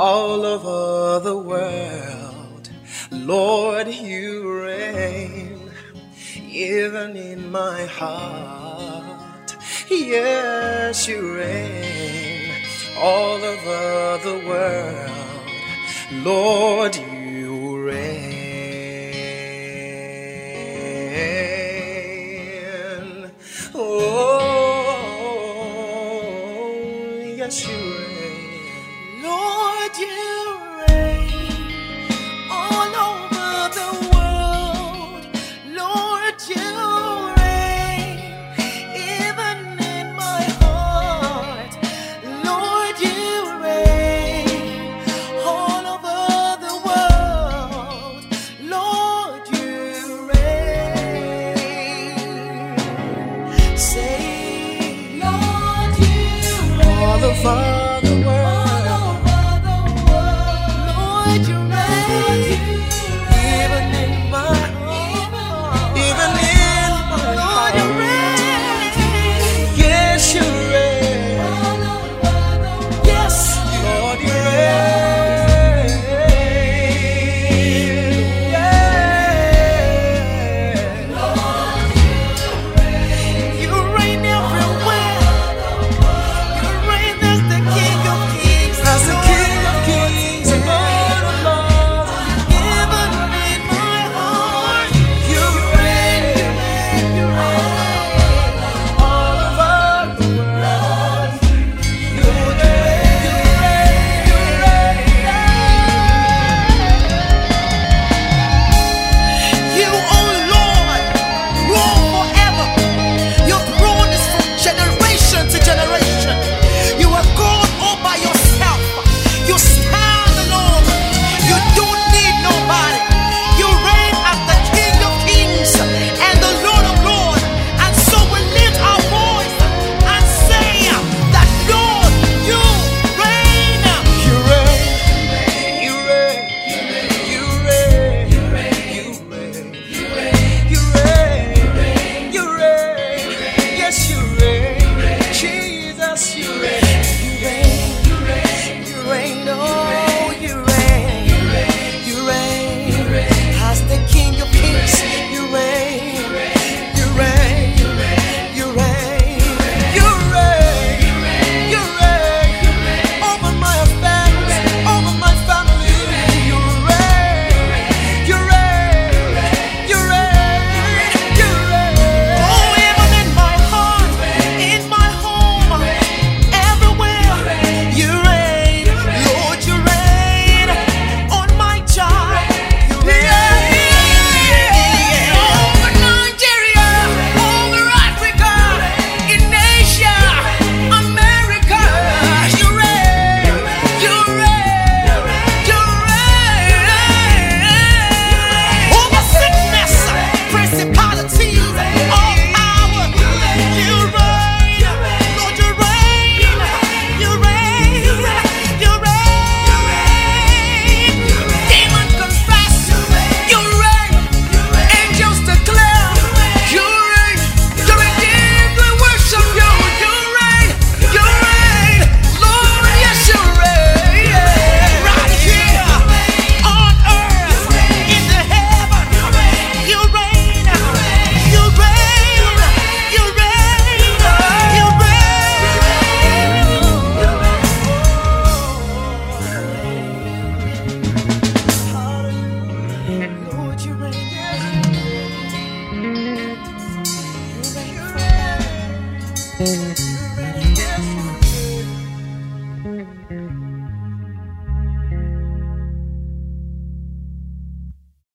all over the world. Lord, you reign, even in my heart. Yes, you reign all over the world. Lord, you reign. Oh, yes, you